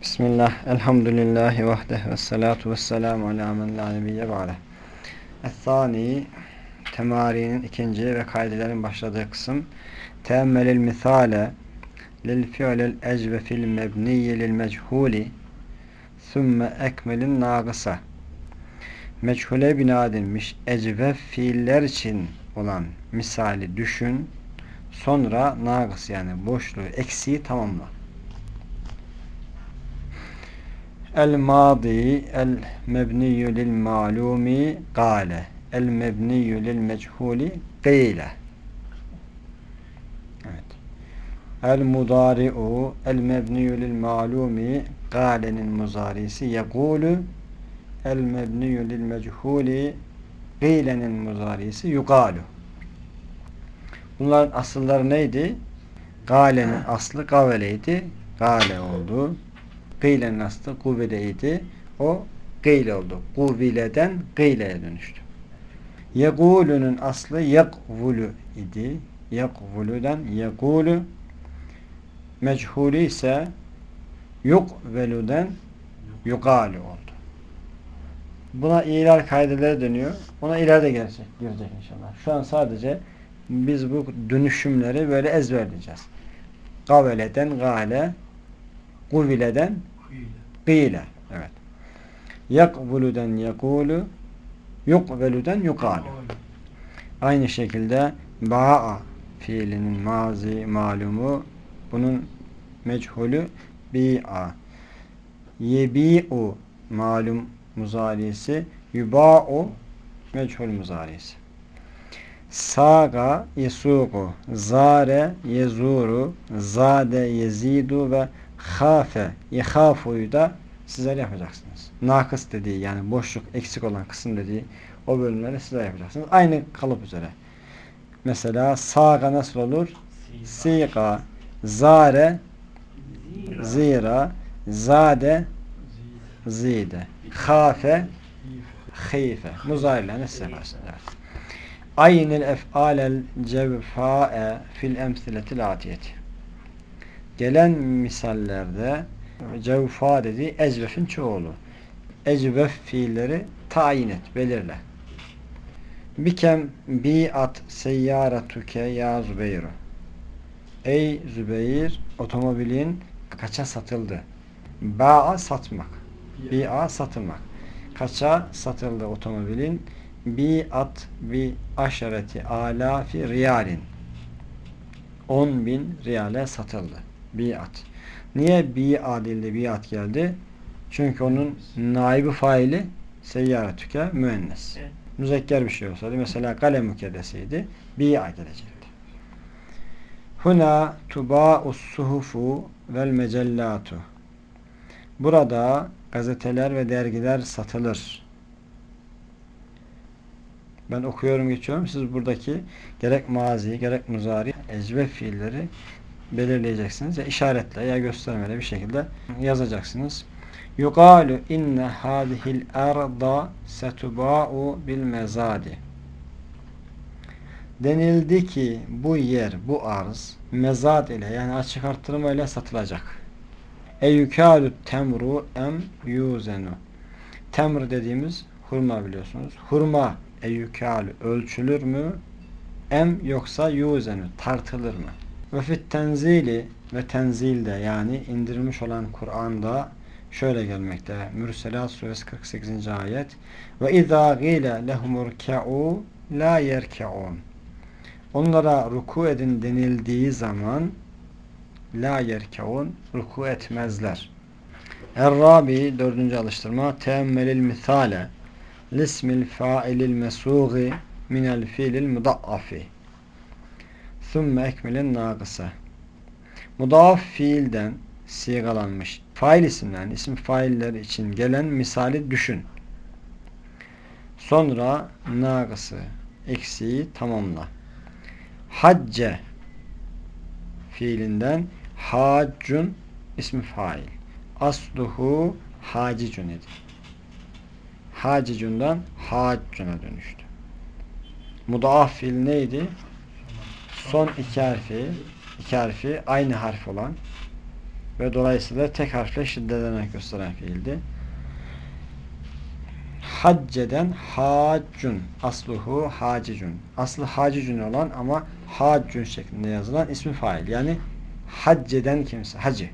Bismillah, elhamdülillahi vahdeh ve salatu ve selamu ala men la nebiyye ba'de. Es-sani, temarinin ikinci ve kaidelerin başladığı kısım. Teemmelil misale lil fi'lil ecvefil mebniyye lil mechuli thumme ekmelin nagısa. Meçhule bina edilmiş ecvef fiiller için olan misali düşün. Sonra nagıs yani boşluğu, eksiği tamamla. El madi el mebniyyu lil malumi gale el mebniyyu lil meçhuli gıyle Evet. El mudari'u el mebniyyu lil malumi galenin muzarisi yegulu el mebniyyu lil meçhuli gıylenin muzarisi yugalu Bunların asılları neydi? Galenin aslı gaveleydi. Gale oldu. Gıyle'nin aslı kuvvedeydi. O gıyle oldu. Kuvvileden gıyle'ye dönüştü. Yegulü'nün aslı yekvulu idi. Yekvulu'dan yegulu mechulü ise yukvelü'den yugalu oldu. Buna ilal kaydeleri dönüyor. Ona ileride gelecek, girecek inşallah. Şu an sadece biz bu dönüşümleri böyle ezberleyeceğiz. Gaveleden gale, kuvileden Gıyle. Evet. Yakvulu'dan yakulu yukvelü'den yukalu. Aynı şekilde ba'a fiilinin mazi malumu bunun mechulü bi'a yebi'u malum muzarisi yuba'u mechul muzarisi saga yesuku zare yezuru zade yezidu ve hafe yehafuyu da sizler yapacaksınız. Nakıs dediği yani boşluk eksik olan kısım dediği o bölümleri sizler yapacaksınız. Aynı kalıp üzere. Mesela saga nasıl olur? Sika, zare, zira, zade, zide, hafe, hife. Muzarilerini siz yaparsınız. Aynel ef'alel cevfa'e fil emsiletil atiyeti. Gelen misallerde cevfa dediği ecvefin çoğulu. Ecvef fiilleri tayin et, belirle. Bikem bi'at seyyaratuke ya Zübeyru. Ey Zübeyir, otomobilin kaça satıldı? Ba'a satmak. Bi'a satılmak. Kaça satıldı otomobilin? Bi'at bi aşereti alafi riyalin. 10 bin riyale satıldı. Biat. Niye biat dilde biat geldi? Çünkü onun naibi faili seyyaretüke müennes. Evet. Müzekker bir şey olsaydı mesela kalem mükeddesiydi. Bi'a gelecekti. Huna tuba'us suhufu vel mecellatu. Burada gazeteler ve dergiler satılır. Ben okuyorum geçiyorum. Siz buradaki gerek mazi gerek muzari ecve fiilleri belirleyeceksiniz. Ya işaretle ya göstermeyle bir şekilde yazacaksınız. Yugalu inne hadihil arda setuba'u bil mezadi. Denildi ki bu yer, bu arz mezad ile yani açık artırma ile satılacak. E yukalu temru em yuzenu. Temr dediğimiz hurma biliyorsunuz. Hurma e yukalu ölçülür mü? Em yoksa yuzenu tartılır mı? Ve fit tenzili ve tenzilde yani indirilmiş olan Kur'an'da şöyle gelmekte. Mürselat suresi 48. ayet. Ve izâ gîle lehumurke'û la yerke'ûn. Onlara ruku edin denildiği zaman la yerke'ûn ruku etmezler. Er-Rabi dördüncü alıştırma teemmelil misale lismil failil mesuği minel fiilil mudaffi thumme ekmelin nagısa mudaf fiilden sigalanmış fail isimden isim failler için gelen misali düşün. Sonra nagısı eksiği tamamla. Hacce fiilinden haccun ismi fail. Asluhu hacicun idi. Hacicundan haccuna dönüştü. Mudaaf fiil neydi? Son iki harfi iki harfi aynı harf olan ve dolayısıyla tek harfle şiddelenerek gösteren fiildi. Hacceden haccun. Asluhu hacicun. Aslı hacicun olan ama haccun şeklinde yazılan ismi fail. Yani hacceden kimse. Hacı.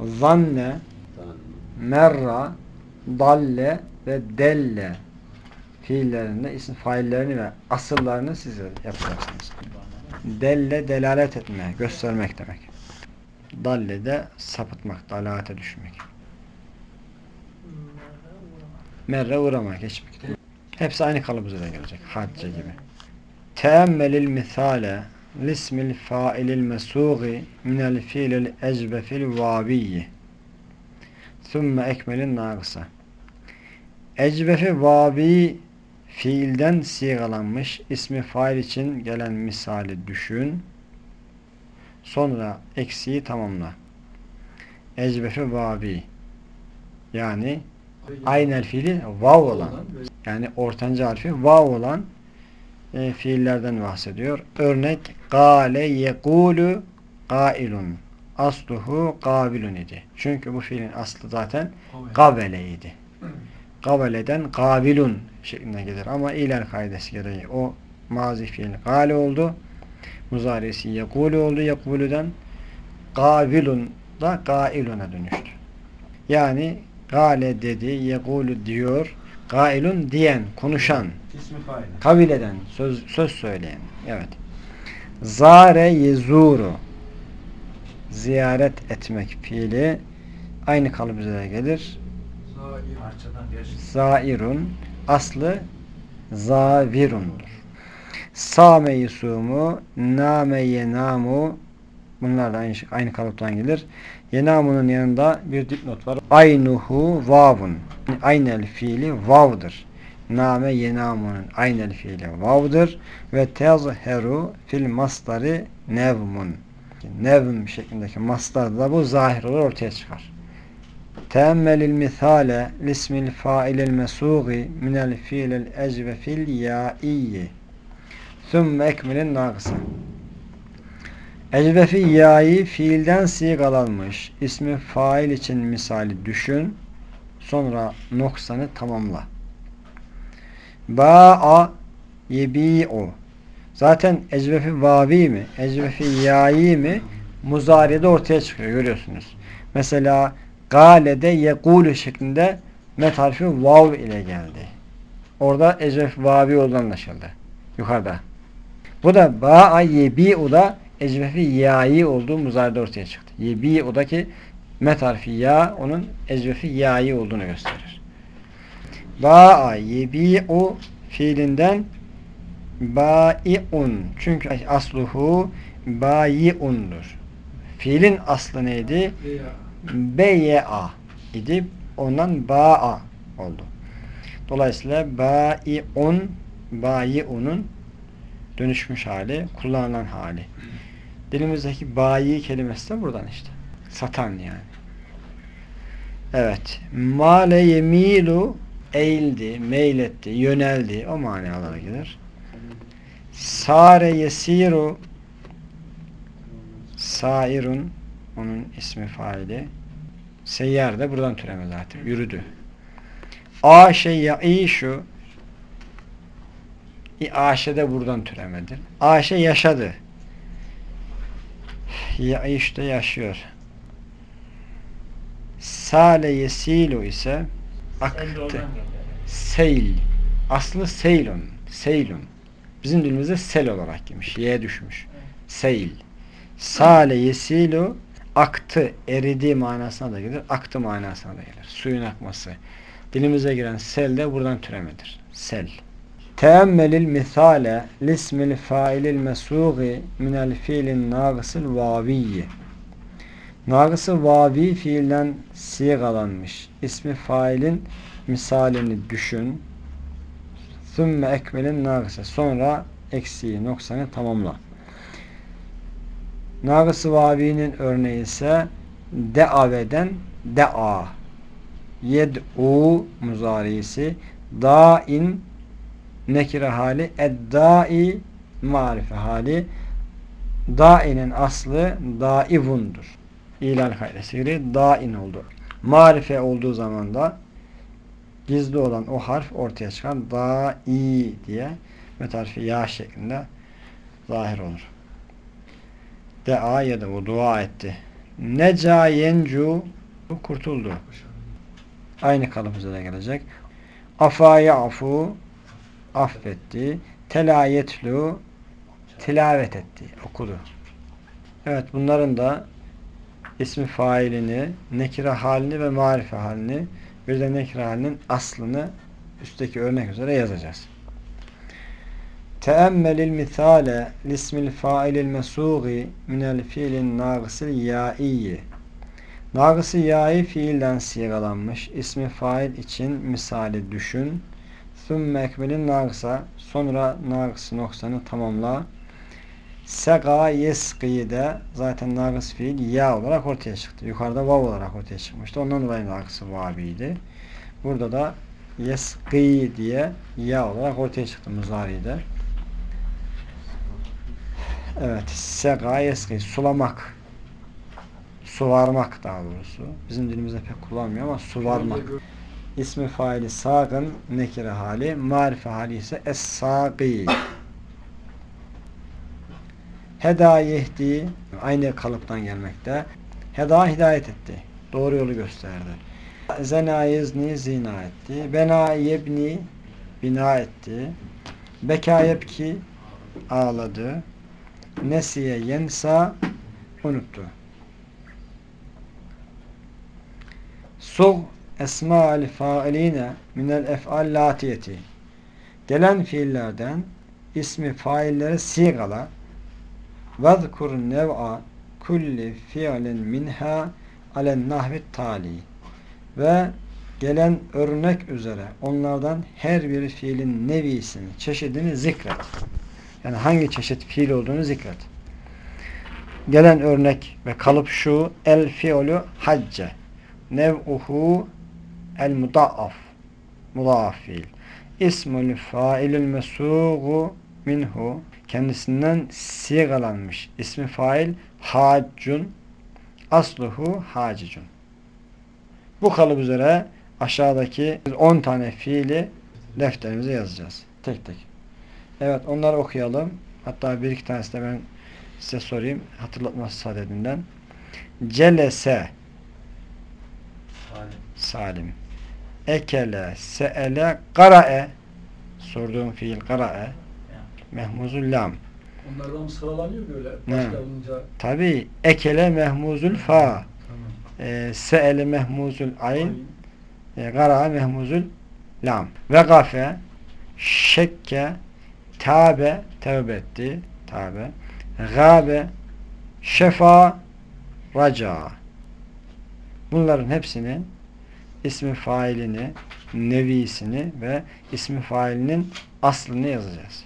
Zanne merra dalle ve delle fiillerinde isim faillerini ve asıllarını siz yapacaksınız. Delle delalet etme, göstermek demek. Dalle de sapıtmak, dalalete düşmek. Merre uğramak, geçmek. Hepsi aynı kalıbıza da gelecek. Hacce gibi. Teemmelil misale lismil failil mesugi minel fiilil ecbefil vabiyyi thumme ekmelin nagısa ecbefi vabi fiilden sigalanmış ismi fail için gelen misali düşün sonra eksiği tamamla ecbefi vabi yani aynel fiili vav olan yani ortanca harfi vav olan e, fiillerden bahsediyor. Örnek gale yekulu gailun asluhu gabilun idi. Çünkü bu fiilin aslı zaten gabeleydi. Gabeleden gabilun şeklinde gelir. Ama iler kaidesi gereği o mazi fiil gale oldu. Muzarisi yekulu oldu. Yekulüden gabilun da gailuna dönüştü. Yani gale dedi, yekulu diyor, gailun diyen, konuşan, kabileden, söz, söz söyleyen. Evet. Zare yezuru ziyaret etmek fiili aynı kalıbıza gelir. Zairun aslı zavirundur. Same yusumu name yenamu bunlar da aynı, aynı kalıptan gelir. Yenamunun yanında bir dipnot var. Aynuhu vavun. Aynel fiili vavdır. Name yenamunun aynel fiili vavdır. Ve tezheru fil masları nevmun. Nevm şeklindeki mastar da bu zahir olur ortaya çıkar. Teemmelil misale lismil failil mesugi minel fiilil ecve fil ya'iyyi thumme ekmelin nagısa Ecvefi ya'yı fiilden sigalanmış ismi fail için misali düşün sonra noksanı tamamla. Ba'a yebi'u Zaten ecvefi vavi mi? Ecvefi yayi mi? Muzari'de ortaya çıkıyor. Görüyorsunuz. Mesela galede yekulu şeklinde met harfi vav ile geldi. Orada ecvefi vavi olduğu anlaşıldı. Yukarıda. Bu da ba'a yebi'u da ecvefi yayi olduğu muzari'de ortaya çıktı. Yebi'u'daki met harfi ya onun ecvefi yayi olduğunu gösterir. Ba'a yebi'u fiilinden bai'un. Çünkü asluhu bai'undur. Fiilin aslı neydi? Beye'a idi. Ondan ba'a oldu. Dolayısıyla bai'un bai'unun dönüşmüş hali, kullanılan hali. Dilimizdeki bayi kelimesi de buradan işte. Satan yani. Evet. Male yemilu eğildi, meyletti, yöneldi. O manalara gelir. Sare yesiru Sairun onun ismi faili. Seyyar da buradan türeme zaten. Yürüdü. Aşe yaişu Aşe de buradan türemedir. Aşe yaşadı. Yaiş de yaşıyor. Sale yesilu ise aktı. Seyl. Aslı seylun. Seylun. Bizim dilimizde sel olarak girmiş. Y'ye düşmüş. Seyl. Sale yesilu aktı, eridi manasına da gelir. Aktı manasına da gelir. Suyun akması. Dilimize giren sel de buradan türemedir. Sel. Teemmelil misale lismil failil mesugi minel fiilin nagısıl vaviyyi. Nagısı vavi fiilden sigalanmış. İsmi failin misalini düşün. Sümme ekmelin nagısı. Sonra eksiği, noksanı tamamla. Nagısı vavinin örneği ise deaveden dea. Yed'u muzarisi da'in nekire hali eddai marife hali da'inin aslı daivundur. İlal gereği dain oldu. Marife olduğu zaman da gizli olan o harf ortaya çıkan da i diye metarfi ya şeklinde zahir olur. Dea ya da bu dua etti. Neca yencu kurtuldu. Aynı kalıp üzere gelecek. Afa yafu affetti. Telayetlu tilavet etti. Okudu. Evet bunların da ismi failini, nekire halini ve marife halini bir de nekire halinin aslını üstteki örnek üzere yazacağız. Teemmelil misale lismil failil mesugi minel fiilin nâgısil yâiyyi Nâgısı yâi fiilden sigalanmış ismi fail için misali düşün. Sümme ekmelin nâgısa sonra nâgısı noksanı tamamla. Sega yeskiyi de zaten nâgıs fiil ya olarak ortaya çıktı. Yukarıda vav olarak ortaya çıkmıştı. Ondan dolayı nâgısı vabiydi. Burada da yeski diye ya olarak ortaya çıktı muzari'de. Evet. Sega yeski. Sulamak. Suvarmak daha doğrusu. Bizim dilimizde pek kullanmıyor ama suvarmak. İsmi faili sagın nekire hali. Marife hali ise es-sagi. Heda yehdi aynı kalıptan gelmekte. Heda hidayet etti. Doğru yolu gösterdi. Zena yezni zina etti. Bena yebni bina etti. Beka yebki ağladı. Nesiye yensa unuttu. Sug esma'al failine minel ef'al latiyeti gelen fiillerden ismi failleri sigala vezkur nev'a kulli fiilin minha alen nahvit tali ve gelen örnek üzere onlardan her bir fiilin nevisini, çeşidini zikret. Yani hangi çeşit fiil olduğunu zikret. Gelen örnek ve kalıp şu el fiilü hacce nev'uhu el mudaaf mudaaf fiil ismül failül mesuğu minhu kendisinden sigalanmış ismi fail haccun asluhu hacicun bu kalıp üzere aşağıdaki 10 tane fiili defterimize yazacağız. Tek tek. Evet onları okuyalım. Hatta bir iki tanesi de ben size sorayım. Hatırlatması sadedinden. Celese Salim. Ekele, seele, kara'e sorduğum fiil kara'e mehmuzul lam. Onlardan sıralanıyor böyle Ne? başlayınca. Tabi ekele mehmuzul fa. Tamam. E, seele mehmuzul ayn. E, Gara mehmuzul lam. Ve gafe şekke tabe tevbe etti. Tabe. Gabe şefa raca. Bunların hepsinin ismi failini, nevisini ve ismi failinin aslını yazacağız.